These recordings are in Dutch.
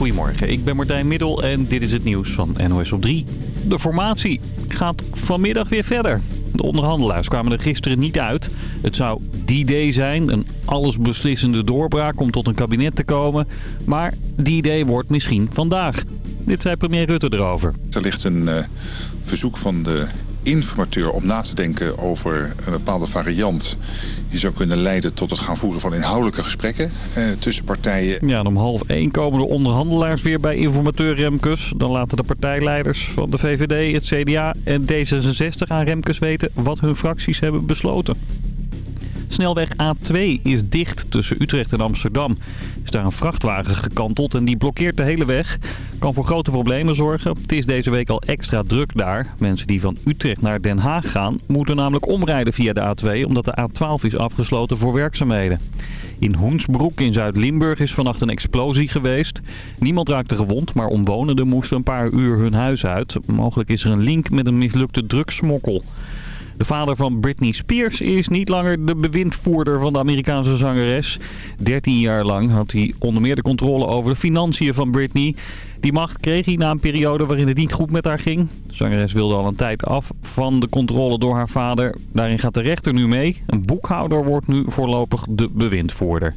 Goedemorgen, ik ben Martijn Middel en dit is het nieuws van NOS op 3. De formatie gaat vanmiddag weer verder. De onderhandelaars kwamen er gisteren niet uit. Het zou die day zijn, een allesbeslissende doorbraak om tot een kabinet te komen. Maar die day wordt misschien vandaag. Dit zei premier Rutte erover. Er ligt een uh, verzoek van de informateur om na te denken over een bepaalde variant... die zou kunnen leiden tot het gaan voeren van inhoudelijke gesprekken eh, tussen partijen. Ja, en om half één komen de onderhandelaars weer bij informateur Remkes. Dan laten de partijleiders van de VVD, het CDA en D66 aan Remkes weten wat hun fracties hebben besloten. Snelweg A2 is dicht tussen Utrecht en Amsterdam. Is daar een vrachtwagen gekanteld en die blokkeert de hele weg. Kan voor grote problemen zorgen. Het is deze week al extra druk daar. Mensen die van Utrecht naar Den Haag gaan moeten namelijk omrijden via de A2... omdat de A12 is afgesloten voor werkzaamheden. In Hoensbroek in Zuid-Limburg is vannacht een explosie geweest. Niemand raakte gewond, maar omwonenden moesten een paar uur hun huis uit. Mogelijk is er een link met een mislukte drugsmokkel. De vader van Britney Spears is niet langer de bewindvoerder van de Amerikaanse zangeres. 13 jaar lang had hij onder meer de controle over de financiën van Britney. Die macht kreeg hij na een periode waarin het niet goed met haar ging. De zangeres wilde al een tijd af van de controle door haar vader. Daarin gaat de rechter nu mee. Een boekhouder wordt nu voorlopig de bewindvoerder.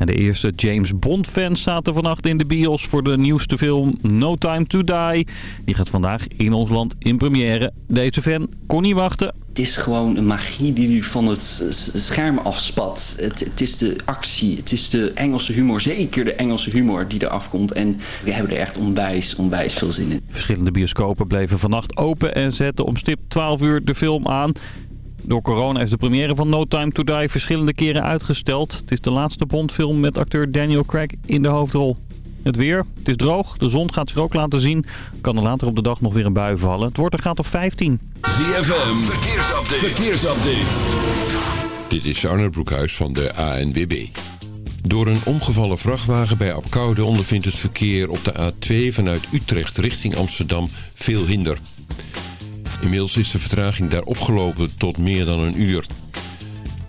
En de eerste James Bond-fans zaten vannacht in de bios voor de nieuwste film No Time to Die. Die gaat vandaag in ons land in première. Deze fan kon niet wachten. Het is gewoon een magie die nu van het scherm afspat. Het, het, is de actie, het is de Engelse humor, zeker de Engelse humor die er afkomt. En we hebben er echt onwijs, onwijs veel zin in. Verschillende bioscopen bleven vannacht open en zetten om stip 12 uur de film aan. Door corona is de première van No Time To Die verschillende keren uitgesteld. Het is de laatste Bondfilm met acteur Daniel Craig in de hoofdrol. Het weer, het is droog, de zon gaat zich ook laten zien. Kan er later op de dag nog weer een bui vallen. Het wordt een graad of 15. ZFM, verkeersupdate. verkeersupdate. Dit is Arne Broekhuis van de ANWB. Door een omgevallen vrachtwagen bij Apkoude ondervindt het verkeer op de A2 vanuit Utrecht richting Amsterdam veel hinder. Inmiddels is de vertraging daar opgelopen tot meer dan een uur.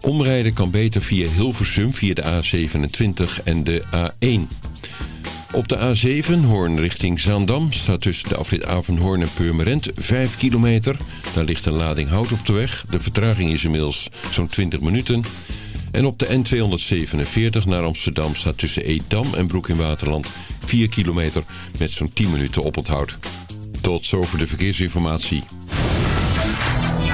Omrijden kan beter via Hilversum via de A27 en de A1. Op de A7 Hoorn richting Zaandam staat tussen de afrit Avenhoorn en Purmerend 5 kilometer. Daar ligt een lading hout op de weg. De vertraging is inmiddels zo'n 20 minuten. En op de N247 naar Amsterdam staat tussen Edam en Broek in Waterland 4 kilometer met zo'n 10 minuten op het hout. Tot zover de verkeersinformatie.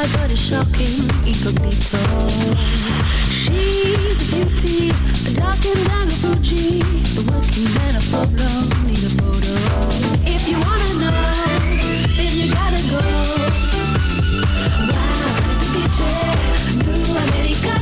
The but it's shocking. Incognito. She's the beauty, a dark and dagger Fuji. The working man of Pablo need a photo. If you wanna know, then you gotta go. Wow, biche, tu americano. Wow,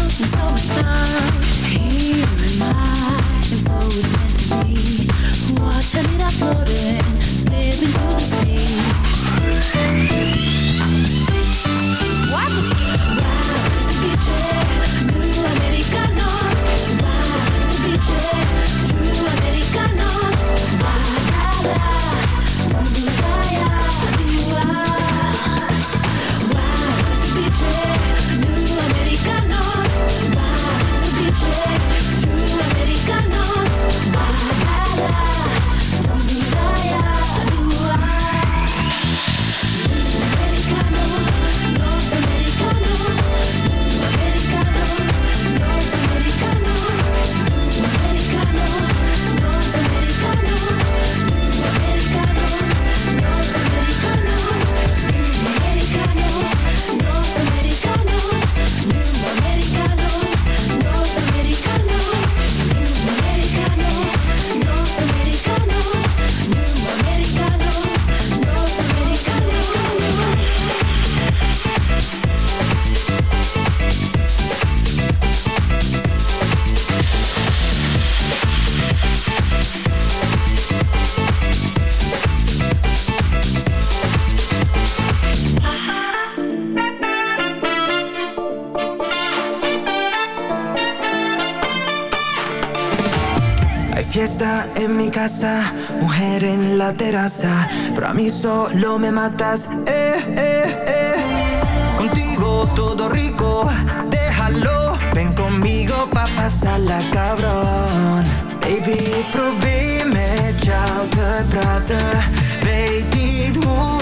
out mujer en la terraza, pero a mí solo me matas, eh, eh, eh. Contigo todo rico, déjalo, ven conmigo pa' pasarla cabrón. Baby, probeer met jou te praten, weet niet hoe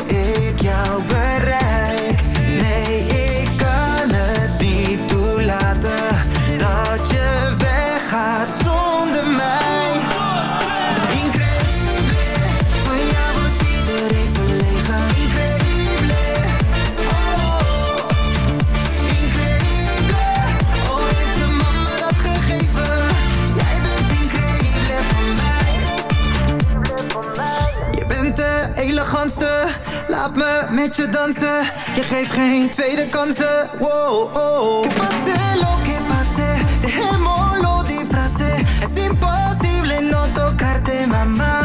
met je dansen. Geeft geen tweede kansen. Wow, oh. Que pase lo que pase, dejémoslo disfrace. Es imposible no tocarte, mama.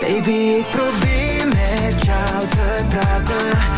Baby, ik probeer met jou te praten.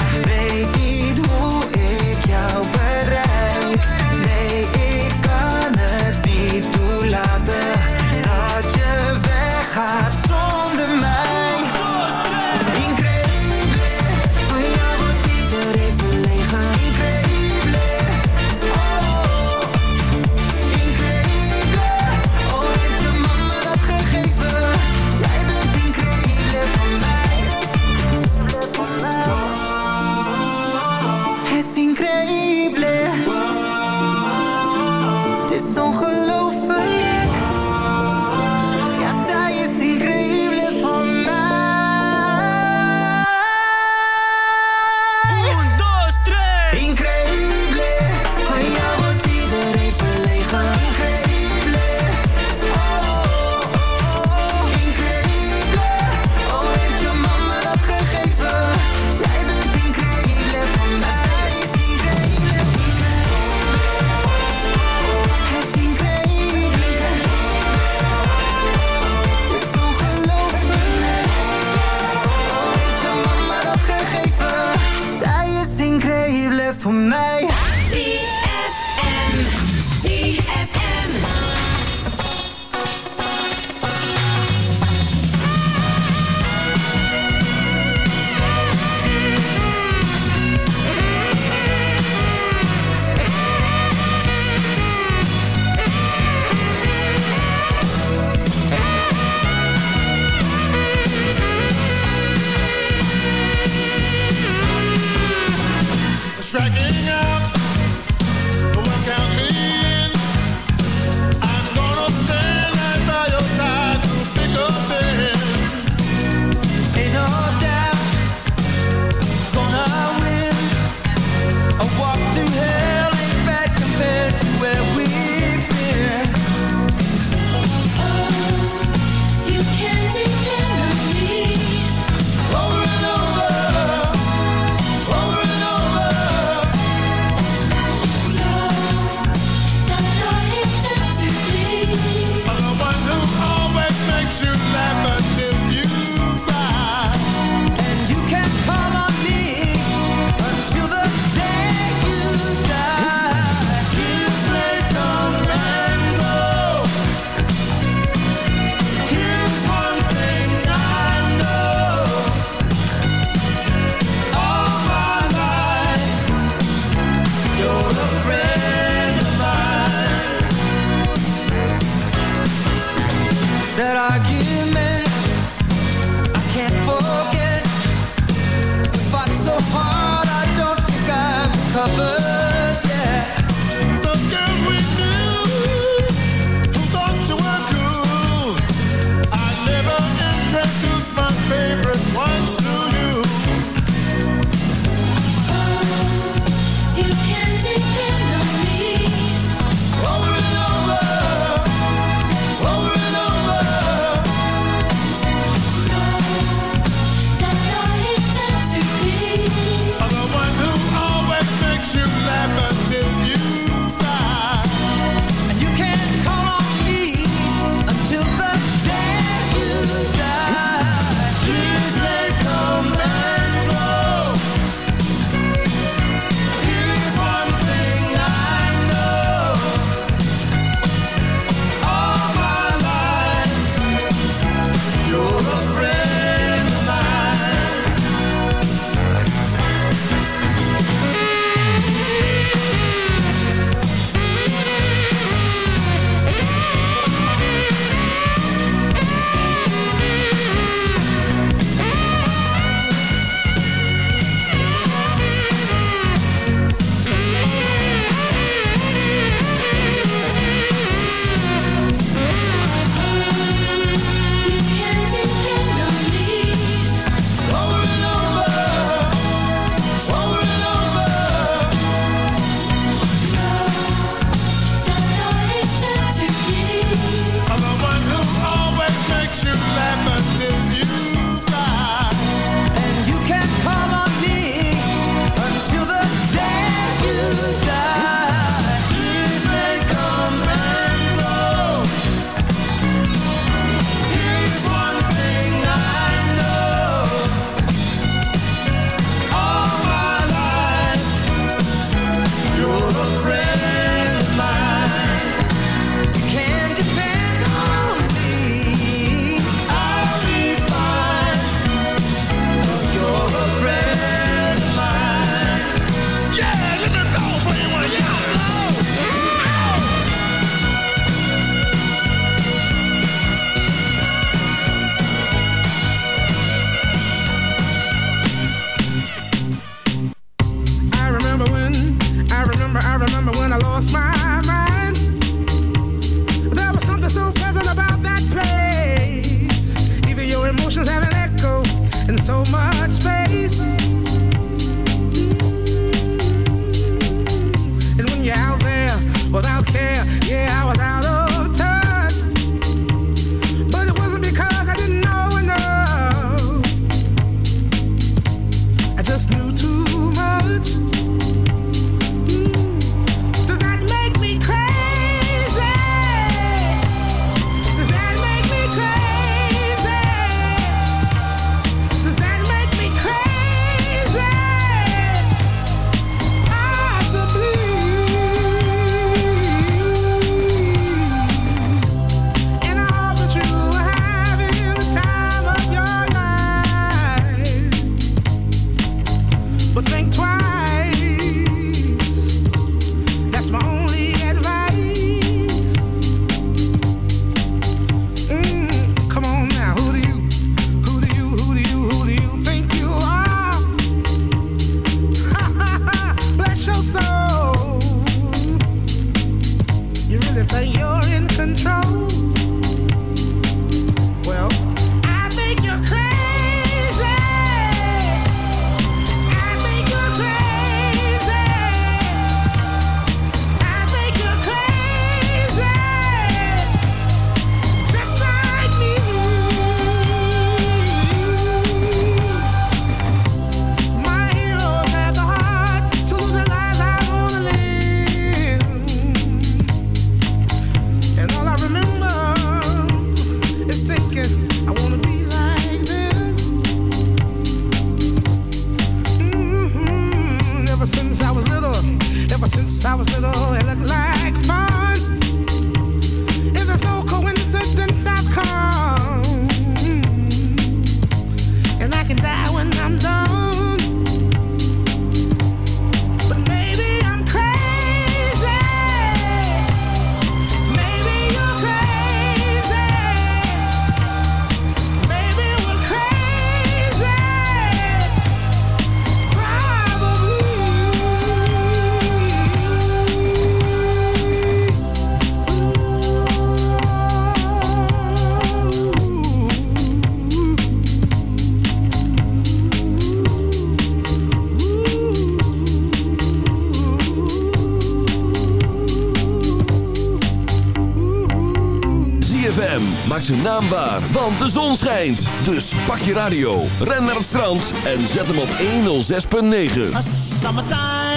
want de zon schijnt. Dus pak je radio, ren naar het strand en zet hem op 106.9.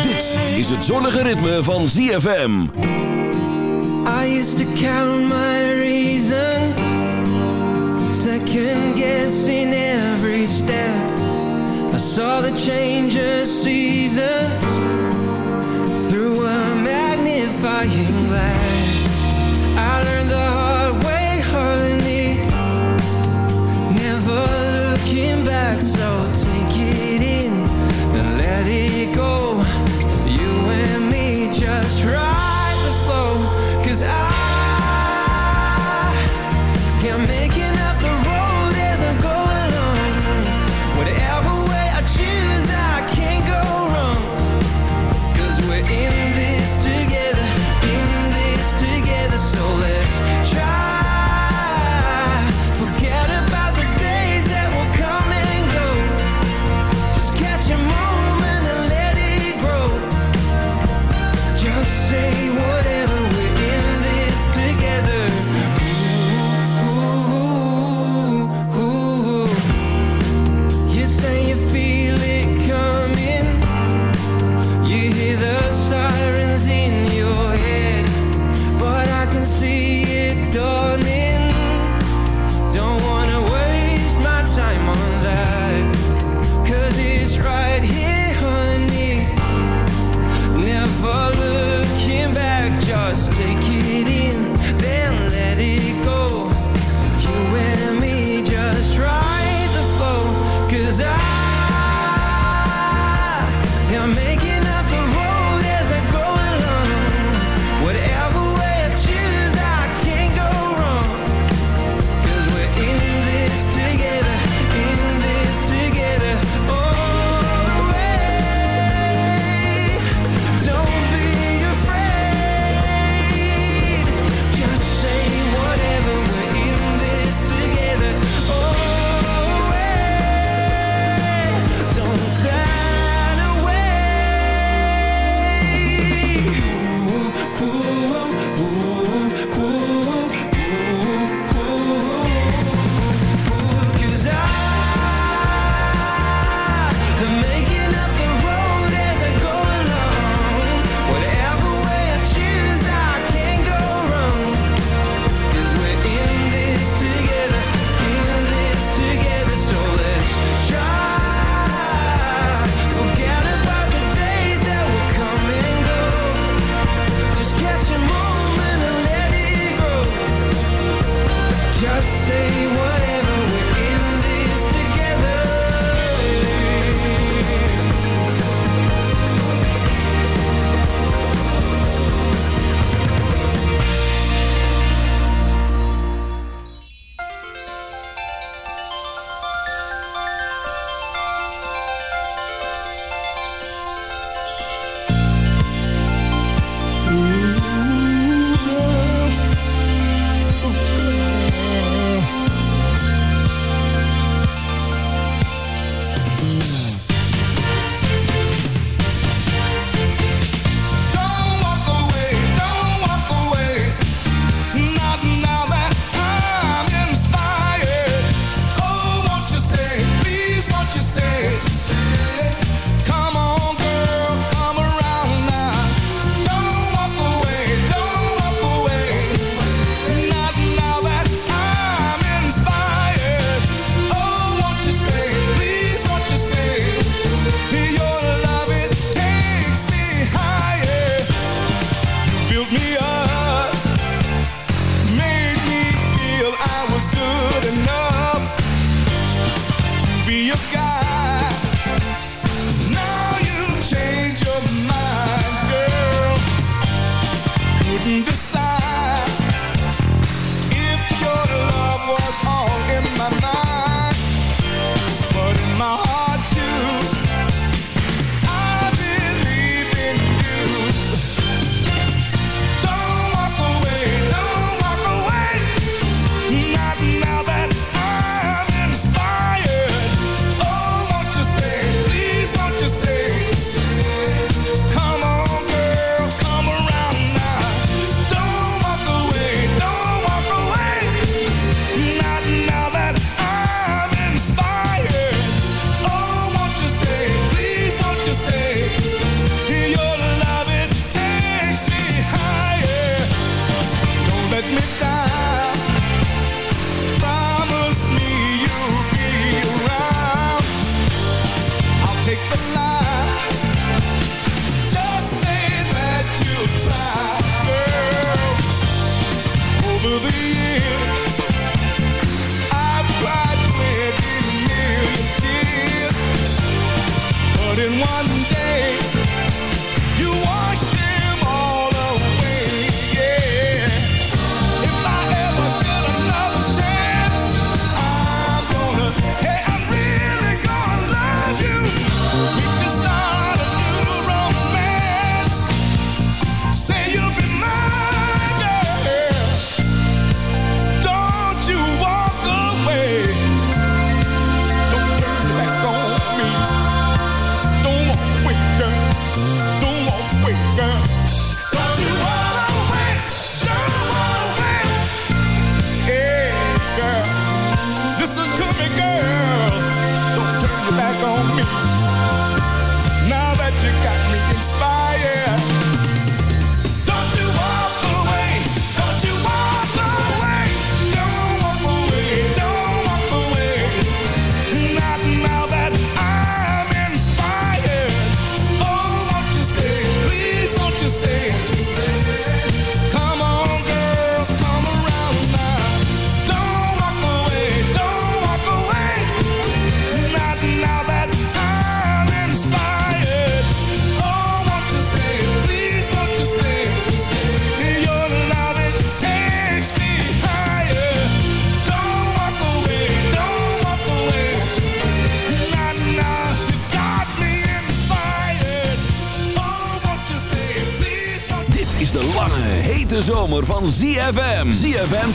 Dit is het zonnige ritme van ZFM. I used to count my reasons. Second guessing every step. I saw the changes seasons. Through a magnifying glass. looking back, so take it in and let it go. You and me just ride the flow, cause I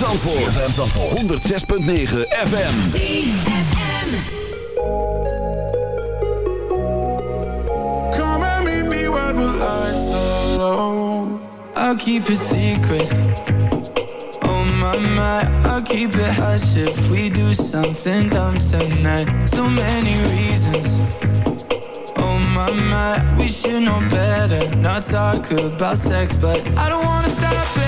Zandvoort. ZFM Zandvoort. 106.9 FM. Come and meet me where the lights are low. I'll keep it secret. Oh my my, I'll keep it hush if we do something dumb tonight. So many reasons. Oh my my, we should know better. Not talk about sex, but I don't wanna stop it.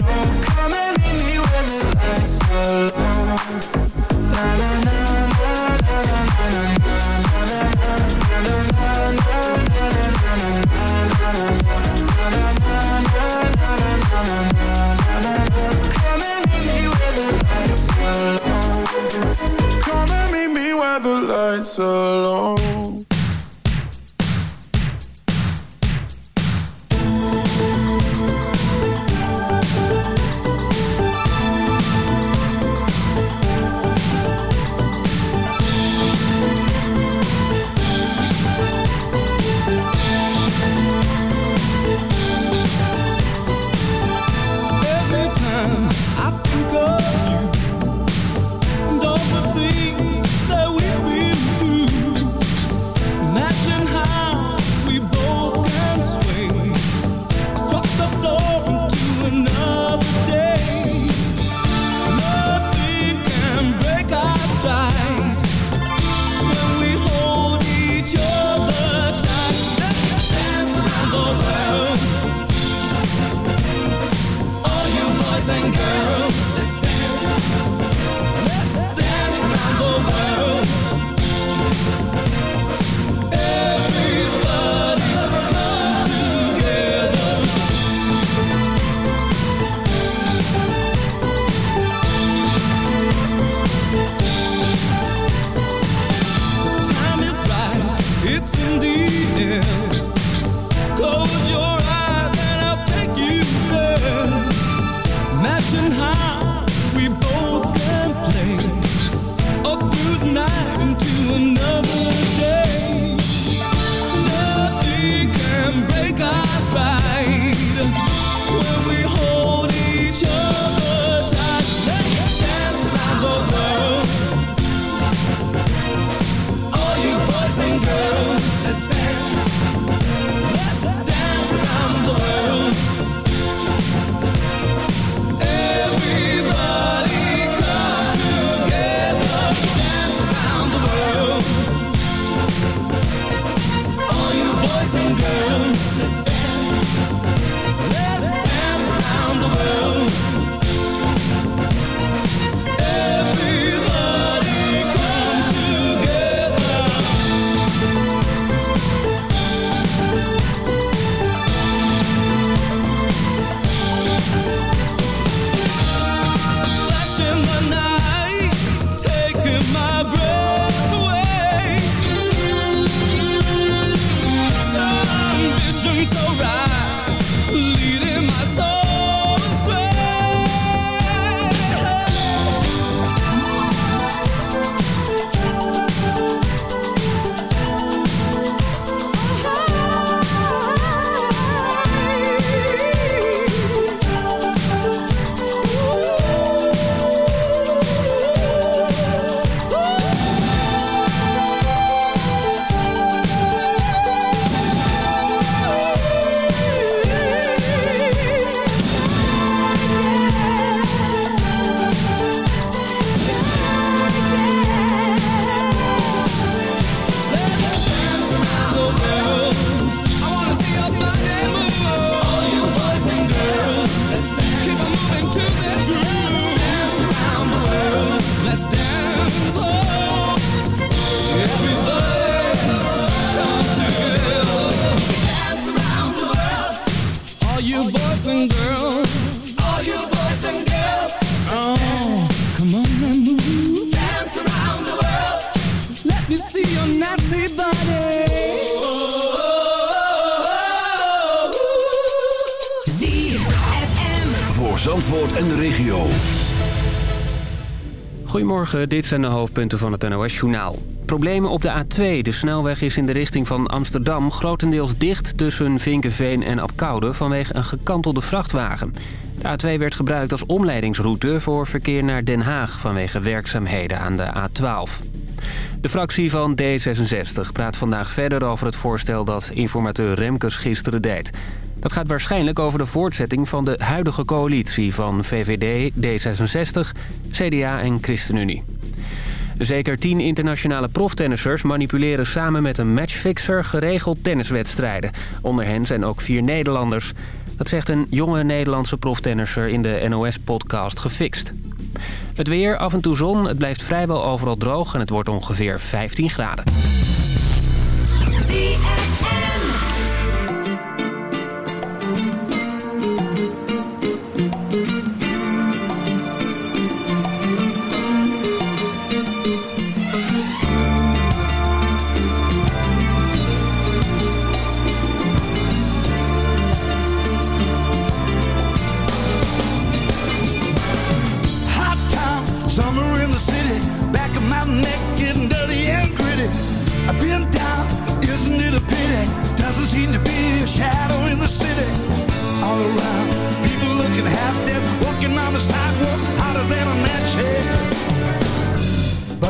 nights alone En de regio. Goedemorgen, dit zijn de hoofdpunten van het NOS-journaal. Problemen op de A2. De snelweg is in de richting van Amsterdam grotendeels dicht tussen Vinkenveen en Apkoude vanwege een gekantelde vrachtwagen. De A2 werd gebruikt als omleidingsroute voor verkeer naar Den Haag vanwege werkzaamheden aan de A12. De fractie van D66 praat vandaag verder over het voorstel dat informateur Remkes gisteren deed. Dat gaat waarschijnlijk over de voortzetting van de huidige coalitie van VVD, D66, CDA en ChristenUnie. Zeker tien internationale proftennissers manipuleren samen met een matchfixer geregeld tenniswedstrijden. Onder hen zijn ook vier Nederlanders. Dat zegt een jonge Nederlandse proftennisser in de NOS-podcast Gefixt. Het weer, af en toe zon, het blijft vrijwel overal droog en het wordt ongeveer 15 graden.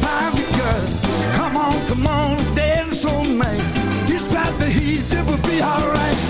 find a girl. Come on, come on, dance all night. Despite the heat, it will be alright.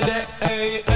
That hey.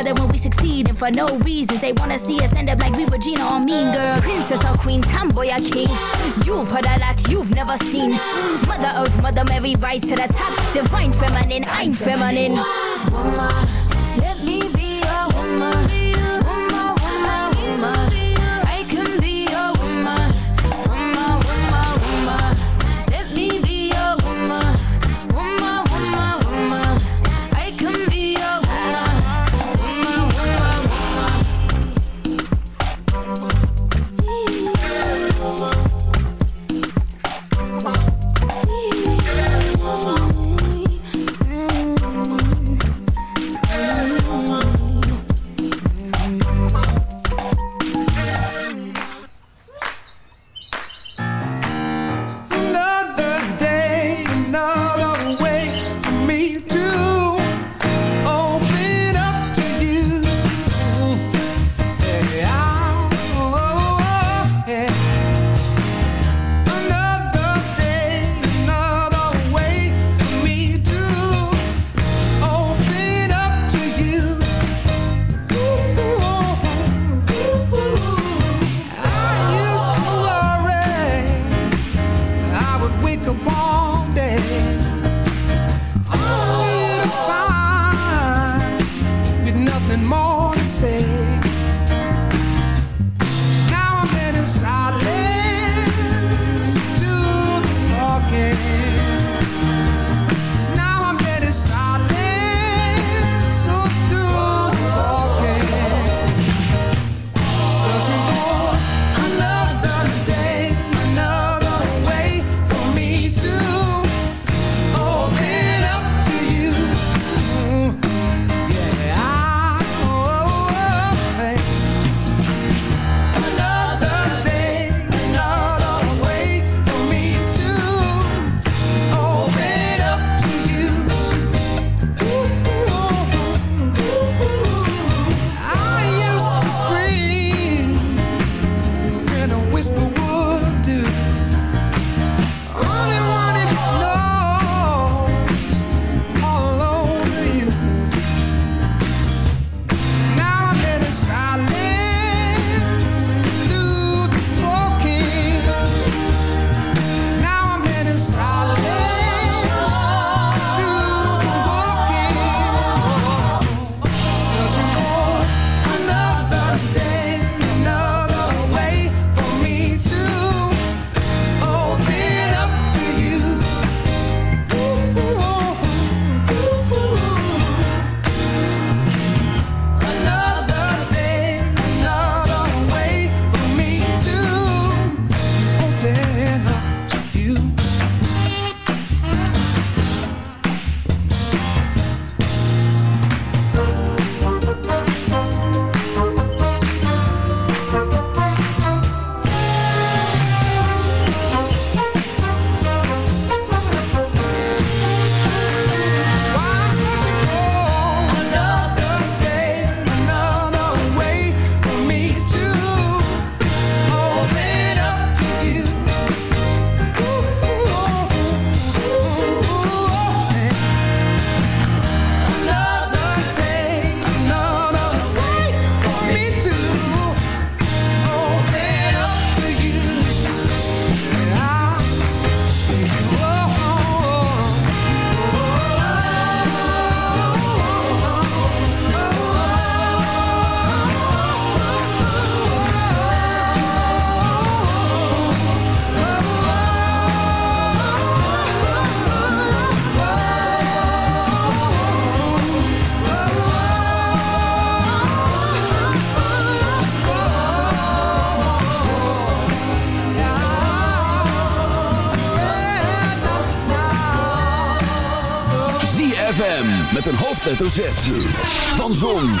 when we succeed. And for no reasons, they wanna see us end up like we Regina or Mean Girl. Princess or Queen, tomboy or king. You've heard a lot you've never seen. Mother Earth, Mother Mary, rise to the top. Divine feminine, I'm feminine. Woman, let me be a. Woman, hoofdletter Z. Van Zon,